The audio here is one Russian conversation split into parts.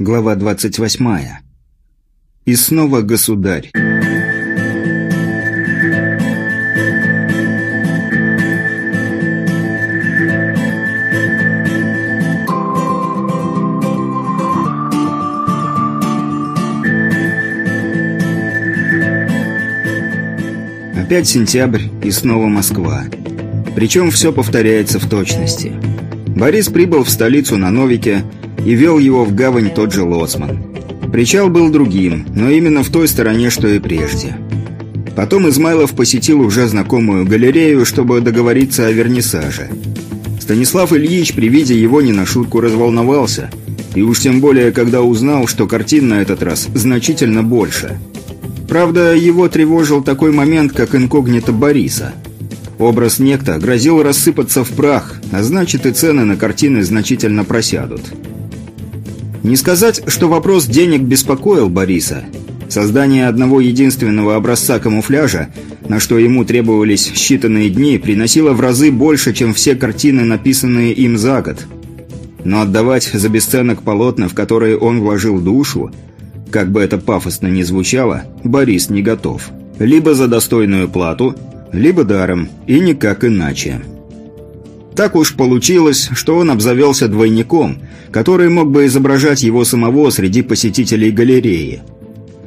Глава 28. И снова государь. Опять сентябрь и снова Москва. Причем все повторяется в точности. Борис прибыл в столицу на Новике и вел его в гавань тот же лоцман. Причал был другим, но именно в той стороне, что и прежде. Потом Измайлов посетил уже знакомую галерею, чтобы договориться о вернисаже. Станислав Ильич при виде его не на шутку разволновался, и уж тем более, когда узнал, что картин на этот раз значительно больше. Правда, его тревожил такой момент, как инкогнито Бориса. Образ некто грозил рассыпаться в прах, а значит и цены на картины значительно просядут. Не сказать, что вопрос денег беспокоил Бориса. Создание одного единственного образца камуфляжа, на что ему требовались считанные дни, приносило в разы больше, чем все картины, написанные им за год. Но отдавать за бесценок полотна, в которые он вложил душу, как бы это пафосно ни звучало, Борис не готов. Либо за достойную плату, либо даром, и никак иначе. Так уж получилось, что он обзавелся двойником, который мог бы изображать его самого среди посетителей галереи.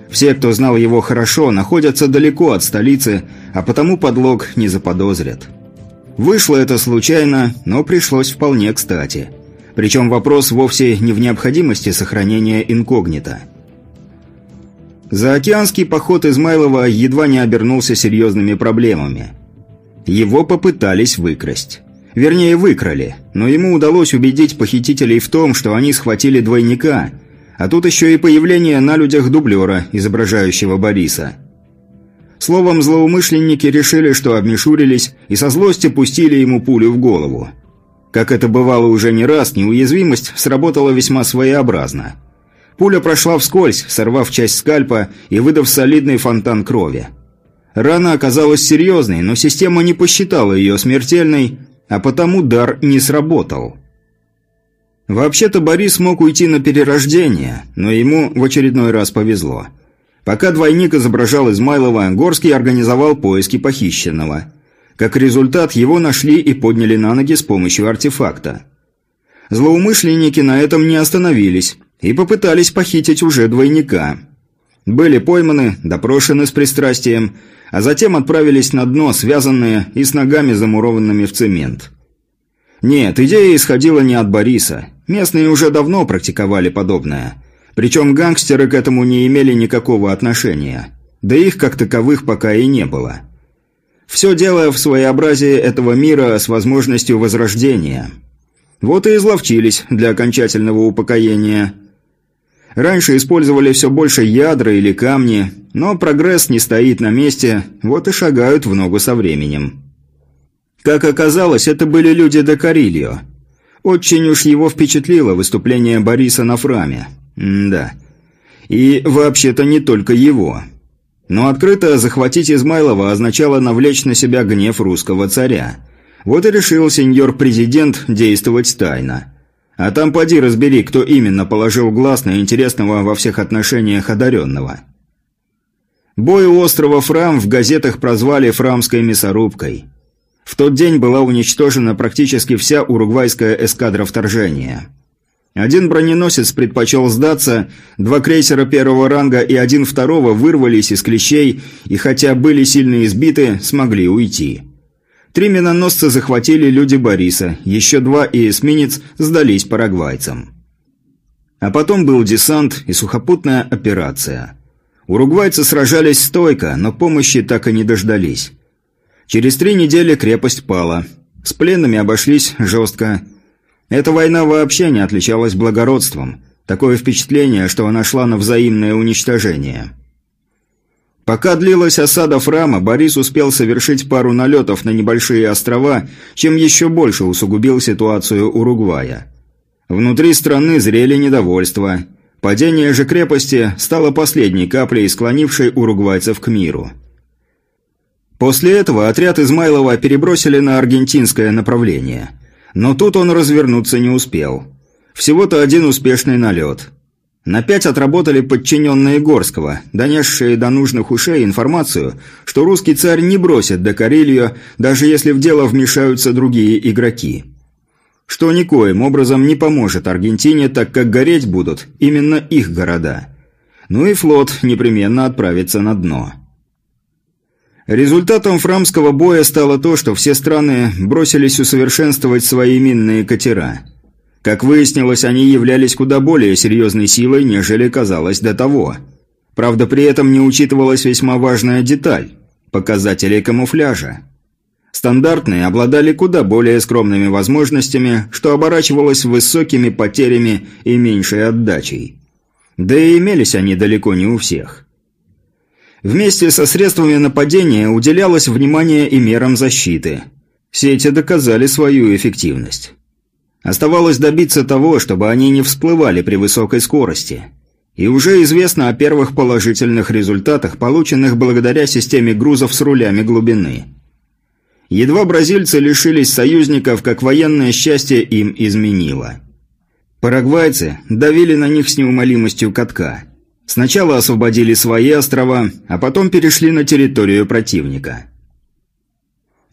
Все, кто знал его хорошо, находятся далеко от столицы, а потому подлог не заподозрят. Вышло это случайно, но пришлось вполне кстати. Причем вопрос вовсе не в необходимости сохранения инкогнито. Заокеанский поход Измайлова едва не обернулся серьезными проблемами. Его попытались выкрасть. Вернее, выкрали, но ему удалось убедить похитителей в том, что они схватили двойника, а тут еще и появление на людях дублера, изображающего Бориса. Словом, злоумышленники решили, что обмешурились, и со злости пустили ему пулю в голову. Как это бывало уже не раз, неуязвимость сработала весьма своеобразно. Пуля прошла вскользь, сорвав часть скальпа и выдав солидный фонтан крови. Рана оказалась серьезной, но система не посчитала ее смертельной, а потому дар не сработал. Вообще-то Борис мог уйти на перерождение, но ему в очередной раз повезло. Пока двойник изображал Измайлова, Горский организовал поиски похищенного. Как результат, его нашли и подняли на ноги с помощью артефакта. Злоумышленники на этом не остановились и попытались похитить уже двойника. Были пойманы, допрошены с пристрастием – а затем отправились на дно, связанные и с ногами замурованными в цемент. Нет, идея исходила не от Бориса. Местные уже давно практиковали подобное. Причем гангстеры к этому не имели никакого отношения. Да их как таковых пока и не было. Все дело в своеобразии этого мира с возможностью возрождения. Вот и изловчились для окончательного упокоения – Раньше использовали все больше ядра или камни, но прогресс не стоит на месте, вот и шагают в ногу со временем. Как оказалось, это были люди до Карильо. Очень уж его впечатлило выступление Бориса на Фраме. М да. И вообще-то не только его. Но открыто захватить Измайлова означало навлечь на себя гнев русского царя. Вот и решил сеньор-президент действовать тайно. А там поди разбери, кто именно положил глаз на интересного во всех отношениях одаренного. Бой у острова Фрам в газетах прозвали «Фрамской мясорубкой». В тот день была уничтожена практически вся уругвайская эскадра вторжения. Один броненосец предпочел сдаться, два крейсера первого ранга и один второго вырвались из клещей и, хотя были сильно избиты, смогли уйти. Три миноносца захватили люди Бориса, еще два и эсминец сдались парагвайцам. А потом был десант и сухопутная операция. Уругвайцы сражались стойко, но помощи так и не дождались. Через три недели крепость пала. С пленными обошлись жестко. Эта война вообще не отличалась благородством. Такое впечатление, что она шла на взаимное уничтожение. Пока длилась осада Фрама, Борис успел совершить пару налетов на небольшие острова, чем еще больше усугубил ситуацию Уругвая. Внутри страны зрели недовольство. Падение же крепости стало последней каплей, склонившей уругвайцев к миру. После этого отряд Измайлова перебросили на аргентинское направление. Но тут он развернуться не успел. Всего-то один успешный налет – На пять отработали подчиненные Горского, донесшие до нужных ушей информацию, что русский царь не бросит до Карелию, даже если в дело вмешаются другие игроки. Что никоим образом не поможет Аргентине, так как гореть будут именно их города. Ну и флот непременно отправится на дно. Результатом фрамского боя стало то, что все страны бросились усовершенствовать свои минные катера – как выяснилось, они являлись куда более серьезной силой, нежели казалось до того. Правда, при этом не учитывалась весьма важная деталь – показатели камуфляжа. Стандартные обладали куда более скромными возможностями, что оборачивалось высокими потерями и меньшей отдачей. Да и имелись они далеко не у всех. Вместе со средствами нападения уделялось внимание и мерам защиты. Сети доказали свою эффективность. Оставалось добиться того, чтобы они не всплывали при высокой скорости. И уже известно о первых положительных результатах, полученных благодаря системе грузов с рулями глубины. Едва бразильцы лишились союзников, как военное счастье им изменило. Парагвайцы давили на них с неумолимостью катка. Сначала освободили свои острова, а потом перешли на территорию противника.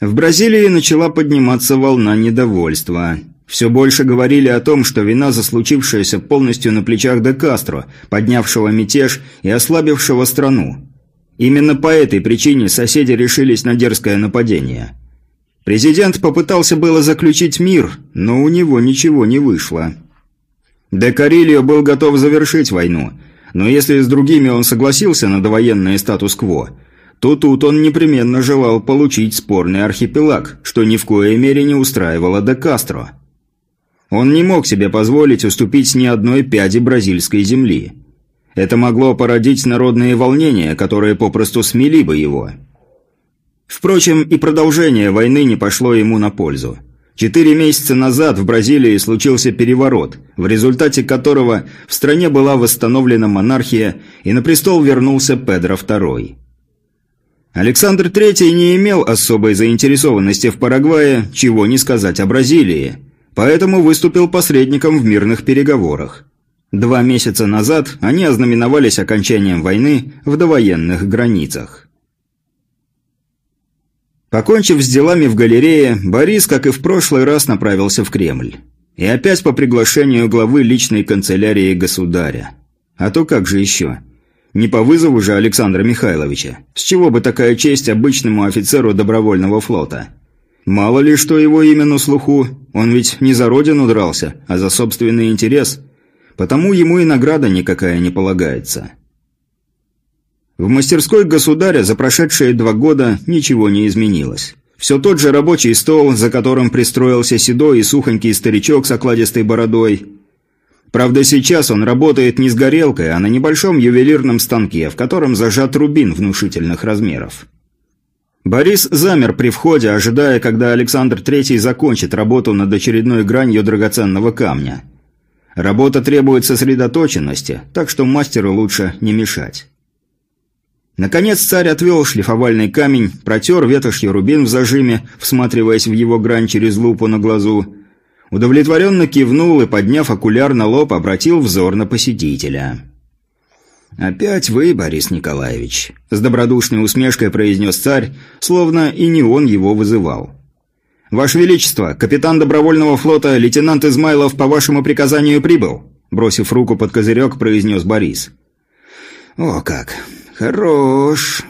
В Бразилии начала подниматься волна недовольства – все больше говорили о том, что вина за случившееся полностью на плечах де Кастро, поднявшего мятеж и ослабившего страну. Именно по этой причине соседи решились на дерзкое нападение. Президент попытался было заключить мир, но у него ничего не вышло. Де Карильо был готов завершить войну, но если с другими он согласился на довоенный статус-кво, то тут он непременно желал получить спорный архипелаг, что ни в коей мере не устраивало де Кастро. Он не мог себе позволить уступить ни одной пяди бразильской земли. Это могло породить народные волнения, которые попросту смели бы его. Впрочем, и продолжение войны не пошло ему на пользу. Четыре месяца назад в Бразилии случился переворот, в результате которого в стране была восстановлена монархия и на престол вернулся Педро II. Александр III не имел особой заинтересованности в Парагвае, чего не сказать о Бразилии – поэтому выступил посредником в мирных переговорах. Два месяца назад они ознаменовались окончанием войны в довоенных границах. Покончив с делами в галерее, Борис, как и в прошлый раз, направился в Кремль. И опять по приглашению главы личной канцелярии государя. А то как же еще? Не по вызову же Александра Михайловича. С чего бы такая честь обычному офицеру добровольного флота? Мало ли, что его имя на слуху, он ведь не за родину дрался, а за собственный интерес. Потому ему и награда никакая не полагается. В мастерской государя за прошедшие два года ничего не изменилось. Все тот же рабочий стол, за которым пристроился седой и сухонький старичок с окладистой бородой. Правда, сейчас он работает не с горелкой, а на небольшом ювелирном станке, в котором зажат рубин внушительных размеров. Борис замер при входе, ожидая, когда Александр III закончит работу над очередной гранью драгоценного камня. Работа требует сосредоточенности, так что мастеру лучше не мешать. Наконец царь отвел шлифовальный камень, протер ветошью рубин в зажиме, всматриваясь в его грань через лупу на глазу. Удовлетворенно кивнул и, подняв окуляр на лоб, обратил взор на посетителя. «Опять вы, Борис Николаевич», – с добродушной усмешкой произнес царь, словно и не он его вызывал. «Ваше Величество, капитан добровольного флота, лейтенант Измайлов по вашему приказанию прибыл», – бросив руку под козырек, произнес Борис. «О как! Хорош!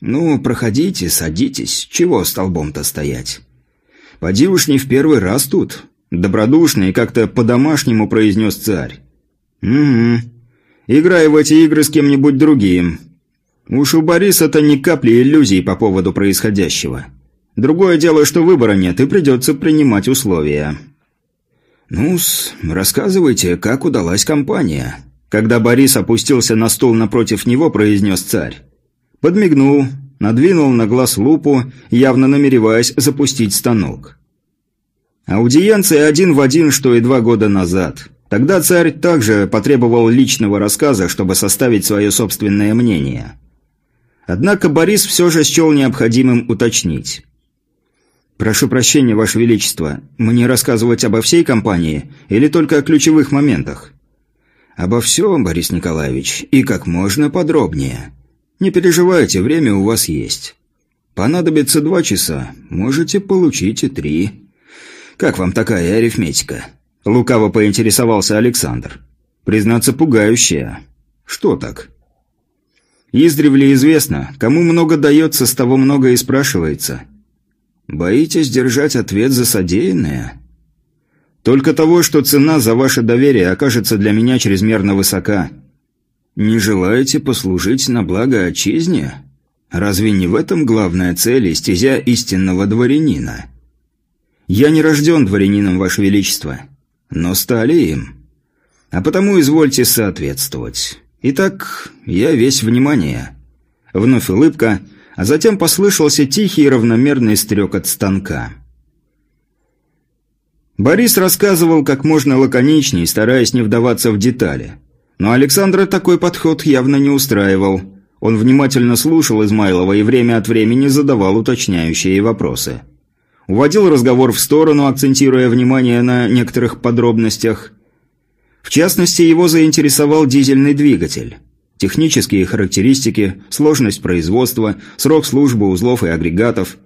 Ну, проходите, садитесь, чего столбом-то стоять? Поди уж не в первый раз тут», – добродушно и как-то по-домашнему произнес царь. «Угу». Играй в эти игры с кем-нибудь другим. Уж у Бориса-то ни капли иллюзий по поводу происходящего. Другое дело, что выбора нет, и придется принимать условия. «Ну-с, рассказывайте, как удалась компания?» Когда Борис опустился на стул напротив него, произнес царь. Подмигнул, надвинул на глаз лупу, явно намереваясь запустить станок. Аудиенция один в один, что и два года назад. Тогда царь также потребовал личного рассказа, чтобы составить свое собственное мнение. Однако Борис все же счел необходимым уточнить. «Прошу прощения, Ваше Величество, мне рассказывать обо всей компании или только о ключевых моментах?» «Обо всем, Борис Николаевич, и как можно подробнее. Не переживайте, время у вас есть. Понадобится два часа, можете получить и три. Как вам такая арифметика?» Лукаво поинтересовался Александр. «Признаться, пугающая. Что так?» «Издревле известно, кому много дается, с того много и спрашивается. Боитесь держать ответ за содеянное?» «Только того, что цена за ваше доверие окажется для меня чрезмерно высока. Не желаете послужить на благо отчизне?» Разве не в этом главная цель и стезя истинного дворянина? Я не рожден дворянином, Ваше Величество, но стали им. А потому извольте соответствовать. Итак, я весь внимание. Вновь улыбка, а затем послышался тихий равномерный стрек от станка. Борис рассказывал как можно лаконичнее, стараясь не вдаваться в детали. Но Александра такой подход явно не устраивал – он внимательно слушал Измайлова и время от времени задавал уточняющие вопросы. Уводил разговор в сторону, акцентируя внимание на некоторых подробностях. В частности, его заинтересовал дизельный двигатель. Технические характеристики, сложность производства, срок службы узлов и агрегатов.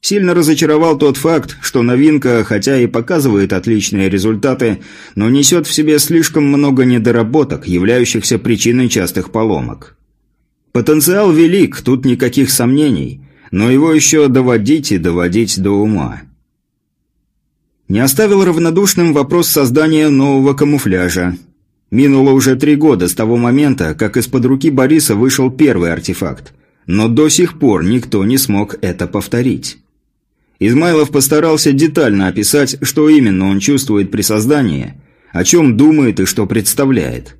Сильно разочаровал тот факт, что новинка, хотя и показывает отличные результаты, но несет в себе слишком много недоработок, являющихся причиной частых поломок. Потенциал велик, тут никаких сомнений, но его еще доводить и доводить до ума. Не оставил равнодушным вопрос создания нового камуфляжа. Минуло уже три года с того момента, как из-под руки Бориса вышел первый артефакт, но до сих пор никто не смог это повторить. Измайлов постарался детально описать, что именно он чувствует при создании, о чем думает и что представляет –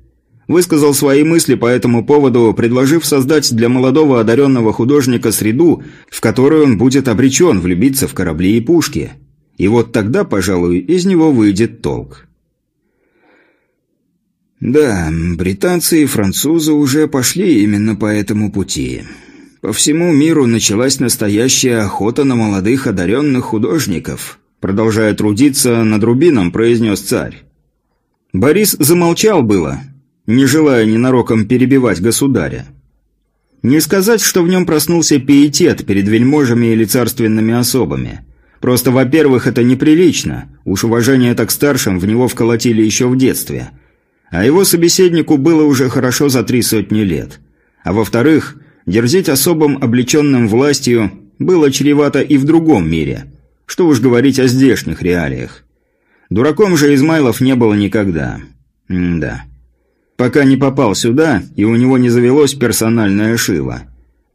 Высказал свои мысли по этому поводу, предложив создать для молодого одаренного художника среду, в которой он будет обречен влюбиться в корабли и пушки. И вот тогда, пожалуй, из него выйдет толк. Да, британцы и французы уже пошли именно по этому пути. По всему миру началась настоящая охота на молодых одаренных художников. Продолжая трудиться над рубином, произнес царь. Борис замолчал было, не желая ненароком перебивать государя. Не сказать, что в нем проснулся пиетет перед вельможами или царственными особами. Просто, во-первых, это неприлично, уж уважение так старшим в него вколотили еще в детстве. А его собеседнику было уже хорошо за три сотни лет. А во-вторых, дерзить особым облеченным властью было чревато и в другом мире. Что уж говорить о здешних реалиях. Дураком же Измайлов не было никогда. М да пока не попал сюда, и у него не завелось персональное шило.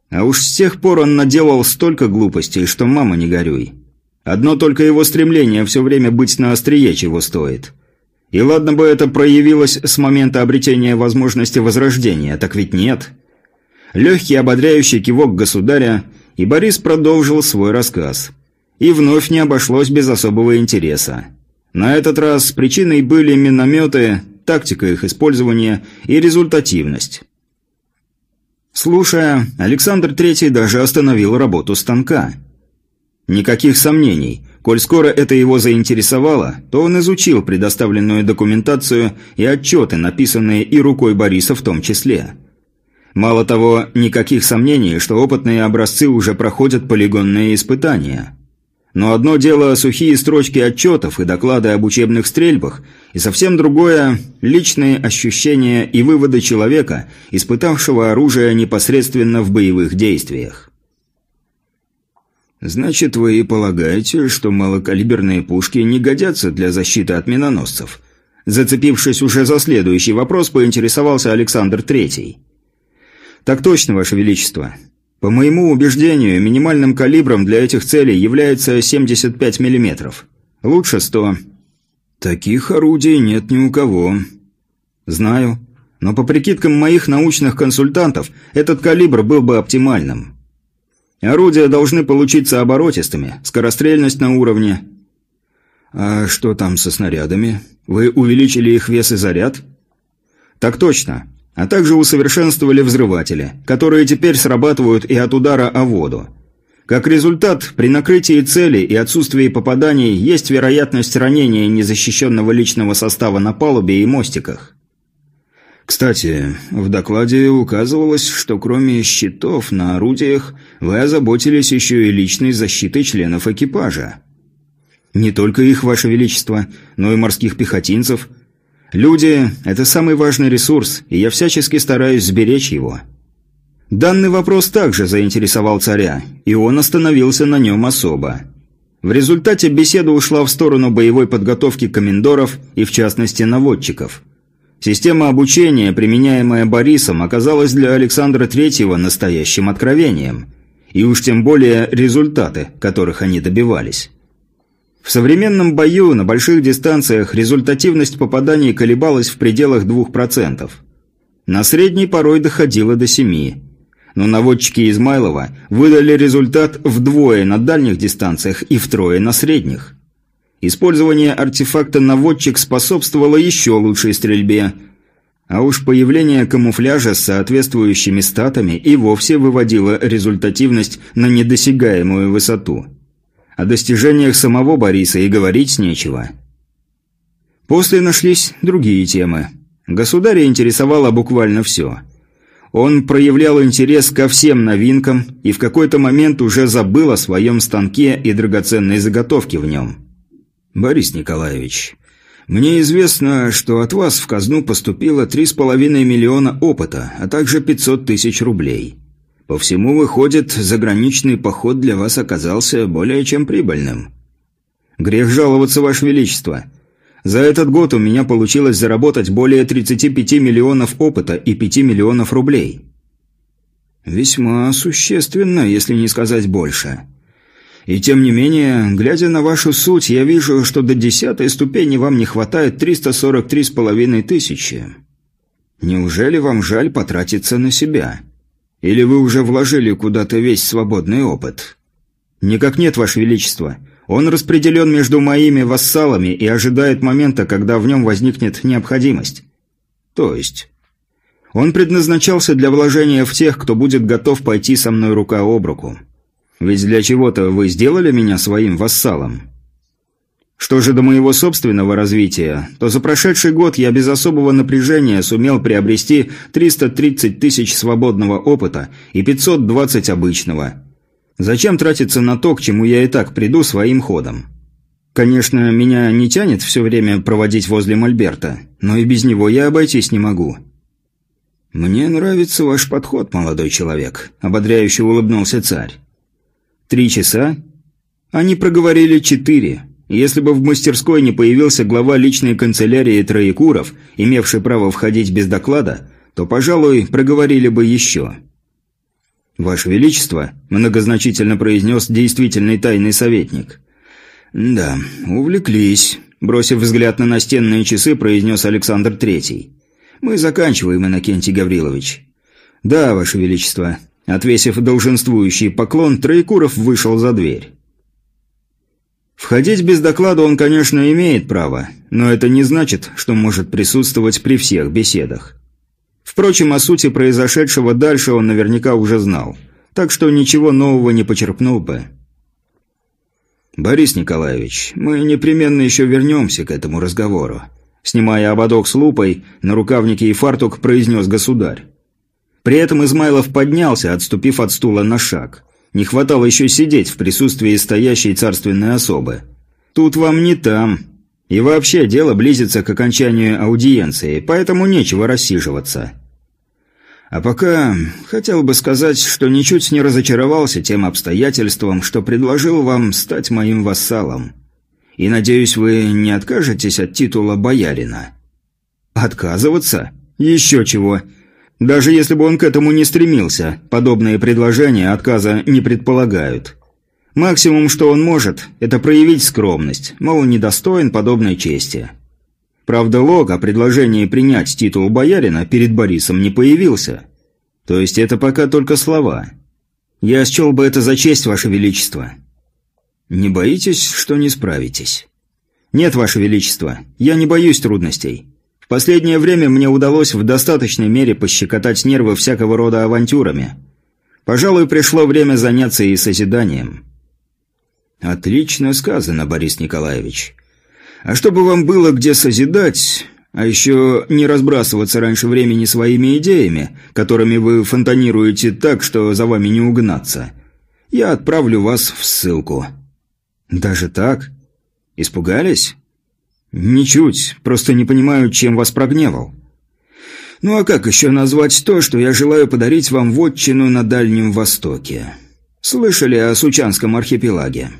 А уж с тех пор он наделал столько глупостей, что мама не горюй. Одно только его стремление все время быть на острие чего стоит. И ладно бы это проявилось с момента обретения возможности возрождения, так ведь нет. Легкий ободряющий кивок государя, и Борис продолжил свой рассказ. И вновь не обошлось без особого интереса. На этот раз причиной были минометы, тактика их использования и результативность. Слушая, Александр III даже остановил работу станка. Никаких сомнений, коль скоро это его заинтересовало, то он изучил предоставленную документацию и отчеты, написанные и рукой Бориса в том числе. Мало того, никаких сомнений, что опытные образцы уже проходят полигонные испытания. Но одно дело сухие строчки отчетов и доклады об учебных стрельбах, и совсем другое – личные ощущения и выводы человека, испытавшего оружие непосредственно в боевых действиях. «Значит, вы и полагаете, что малокалиберные пушки не годятся для защиты от миноносцев?» Зацепившись уже за следующий вопрос, поинтересовался Александр Третий. «Так точно, Ваше Величество. По моему убеждению, минимальным калибром для этих целей является 75 мм. Лучше 100. Таких орудий нет ни у кого. Знаю. Но по прикидкам моих научных консультантов, этот калибр был бы оптимальным. Орудия должны получиться оборотистыми, скорострельность на уровне. А что там со снарядами? Вы увеличили их вес и заряд? Так точно а также усовершенствовали взрыватели, которые теперь срабатывают и от удара о воду. Как результат, при накрытии цели и отсутствии попаданий есть вероятность ранения незащищенного личного состава на палубе и мостиках. Кстати, в докладе указывалось, что кроме щитов на орудиях вы озаботились еще и личной защитой членов экипажа. Не только их, Ваше Величество, но и морских пехотинцев. Люди – это самый важный ресурс, и я всячески стараюсь сберечь его. Данный вопрос также заинтересовал царя, и он остановился на нем особо. В результате беседа ушла в сторону боевой подготовки комендоров и, в частности, наводчиков – Система обучения, применяемая Борисом, оказалась для Александра Третьего настоящим откровением. И уж тем более результаты, которых они добивались. В современном бою на больших дистанциях результативность попаданий колебалась в пределах 2%. На средней порой доходила до 7%. Но наводчики Измайлова выдали результат вдвое на дальних дистанциях и втрое на средних. Использование артефакта «Наводчик» способствовало еще лучшей стрельбе, а уж появление камуфляжа с соответствующими статами и вовсе выводило результативность на недосягаемую высоту. О достижениях самого Бориса и говорить нечего. После нашлись другие темы. Государя интересовало буквально все. Он проявлял интерес ко всем новинкам и в какой-то момент уже забыл о своем станке и драгоценной заготовке в нем. «Борис Николаевич, мне известно, что от вас в казну поступило три с половиной миллиона опыта, а также 500 тысяч рублей. По всему выходит, заграничный поход для вас оказался более чем прибыльным». «Грех жаловаться, Ваше Величество. За этот год у меня получилось заработать более 35 миллионов опыта и 5 миллионов рублей». «Весьма существенно, если не сказать больше». И тем не менее, глядя на вашу суть, я вижу, что до десятой ступени вам не хватает 343,5 тысячи. Неужели вам жаль потратиться на себя? Или вы уже вложили куда-то весь свободный опыт? Никак нет, ваше величество. Он распределен между моими вассалами и ожидает момента, когда в нем возникнет необходимость. То есть... Он предназначался для вложения в тех, кто будет готов пойти со мной рука об руку. Ведь для чего-то вы сделали меня своим вассалом. Что же до моего собственного развития, то за прошедший год я без особого напряжения сумел приобрести 330 тысяч свободного опыта и 520 обычного. Зачем тратиться на то, к чему я и так приду своим ходом? Конечно, меня не тянет все время проводить возле Мольберта, но и без него я обойтись не могу. «Мне нравится ваш подход, молодой человек», – ободряюще улыбнулся царь. Три часа? Они проговорили четыре. Если бы в мастерской не появился глава личной канцелярии Троекуров, имевший право входить без доклада, то, пожалуй, проговорили бы еще. «Ваше Величество», – многозначительно произнес действительный тайный советник. «Да, увлеклись», – бросив взгляд на настенные часы, произнес Александр Третий. «Мы заканчиваем, Иннокентий Гаврилович». «Да, Ваше Величество», Отвесив долженствующий поклон, Троекуров вышел за дверь. Входить без доклада он, конечно, имеет право, но это не значит, что может присутствовать при всех беседах. Впрочем, о сути произошедшего дальше он наверняка уже знал, так что ничего нового не почерпнул бы. «Борис Николаевич, мы непременно еще вернемся к этому разговору», снимая ободок с лупой, на рукавнике и фартук произнес государь. При этом Измайлов поднялся, отступив от стула на шаг. Не хватало еще сидеть в присутствии стоящей царственной особы. Тут вам не там. И вообще дело близится к окончанию аудиенции, поэтому нечего рассиживаться. А пока хотел бы сказать, что ничуть не разочаровался тем обстоятельством, что предложил вам стать моим вассалом. И надеюсь, вы не откажетесь от титула боярина. Отказываться? Еще чего. Даже если бы он к этому не стремился, подобные предложения отказа не предполагают. Максимум, что он может, это проявить скромность, мол, недостоин подобной чести. Правда, лог о предложении принять титул боярина перед Борисом не появился. То есть это пока только слова. Я счел бы это за честь, Ваше Величество. Не боитесь, что не справитесь? Нет, Ваше Величество, я не боюсь трудностей. Последнее время мне удалось в достаточной мере пощекотать нервы всякого рода авантюрами. Пожалуй, пришло время заняться и созиданием. Отлично сказано, Борис Николаевич. А чтобы вам было где созидать, А еще не разбрасываться раньше времени своими идеями, которыми вы фонтанируете так, что за вами не угнаться. Я отправлю вас в ссылку». «Даже так? Испугались?» «Ничуть, просто не понимаю, чем вас прогневал». «Ну а как еще назвать то, что я желаю подарить вам вотчину на Дальнем Востоке? Слышали о Сучанском архипелаге?»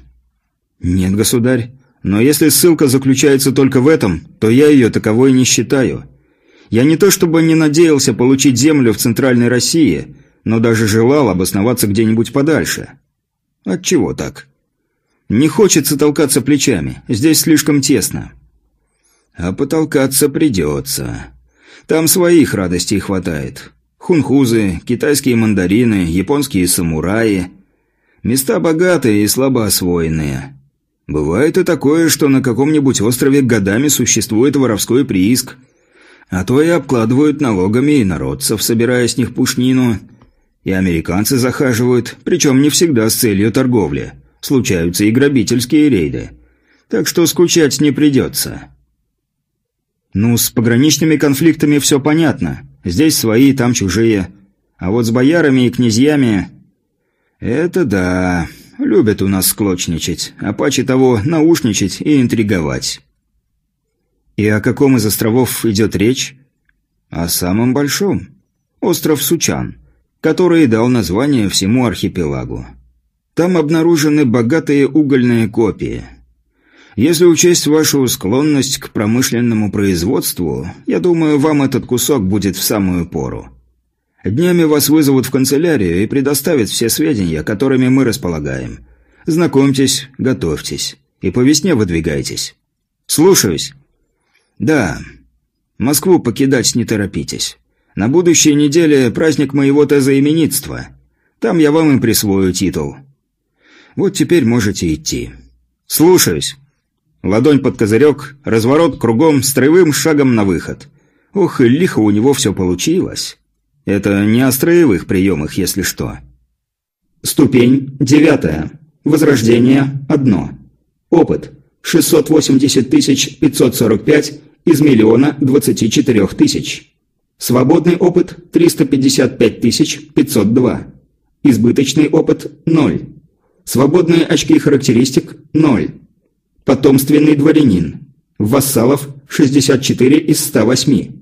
«Нет, государь. Но если ссылка заключается только в этом, то я ее таковой не считаю. Я не то чтобы не надеялся получить землю в Центральной России, но даже желал обосноваться где-нибудь подальше. Отчего так? Не хочется толкаться плечами, здесь слишком тесно. А потолкаться придется. Там своих радостей хватает. Хунхузы, китайские мандарины, японские самураи. Места богатые и слабо освоенные. Бывает и такое, что на каком-нибудь острове годами существует воровской прииск, а то и обкладывают налогами и народцев, собирая с них пушнину. И американцы захаживают, причем не всегда с целью торговли. Случаются и грабительские рейды. Так что скучать не придется. Ну, с пограничными конфликтами все понятно. Здесь свои, там чужие. А вот с боярами и князьями... Это да... Любят у нас склочничать, а паче того наушничать и интриговать. И о каком из островов идет речь? О самом большом. Остров Сучан, который дал название всему архипелагу. Там обнаружены богатые угольные копии. Если учесть вашу склонность к промышленному производству, я думаю, вам этот кусок будет в самую пору. Днями вас вызовут в канцелярию и предоставят все сведения, которыми мы располагаем. Знакомьтесь, готовьтесь. И по весне выдвигайтесь. Слушаюсь. Да. Москву покидать не торопитесь. На будущей неделе праздник моего тезоименитства. Там я вам и присвою титул. Вот теперь можете идти. Слушаюсь. Ладонь под козырек, разворот кругом, строевым шагом на выход. Ох, и лихо у него все получилось. Это не о строевых приемах, если что. Ступень девятая. Возрождение – одно. Опыт – 680 545 из миллиона 24 тысяч. Свободный опыт – 355 502. Избыточный опыт – 0. Свободные очки характеристик – 0. Потомственный дворянин. Вассалов – 64 из 108.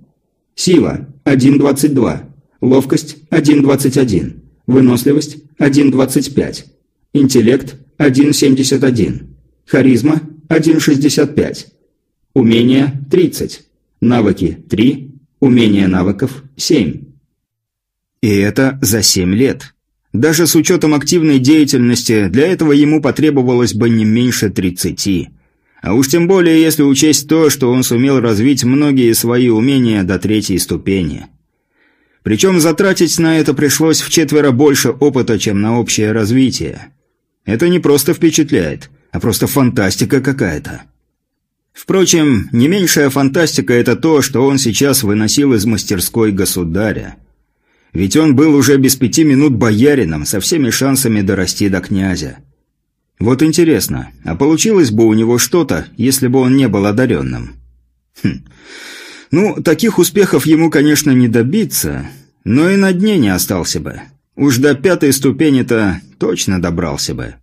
Сила – 1,22. Ловкость – 1,21. Выносливость – 1,25. Интеллект – 1,71. Харизма – 1,65. Умения – 30. Навыки – 3. Умения навыков – 7. И это за 7 лет. Даже с учетом активной деятельности, для этого ему потребовалось бы не меньше 30. А уж тем более, если учесть то, что он сумел развить многие свои умения до третьей ступени – причем затратить на это пришлось в четверо больше опыта, чем на общее развитие. Это не просто впечатляет, а просто фантастика какая-то. Впрочем, не меньшая фантастика – это то, что он сейчас выносил из мастерской государя. Ведь он был уже без пяти минут боярином, со всеми шансами дорасти до князя. Вот интересно, а получилось бы у него что-то, если бы он не был одаренным? Хм, ну, таких успехов ему, конечно, не добиться, но и на дне не остался бы. Уж до пятой ступени-то точно добрался бы.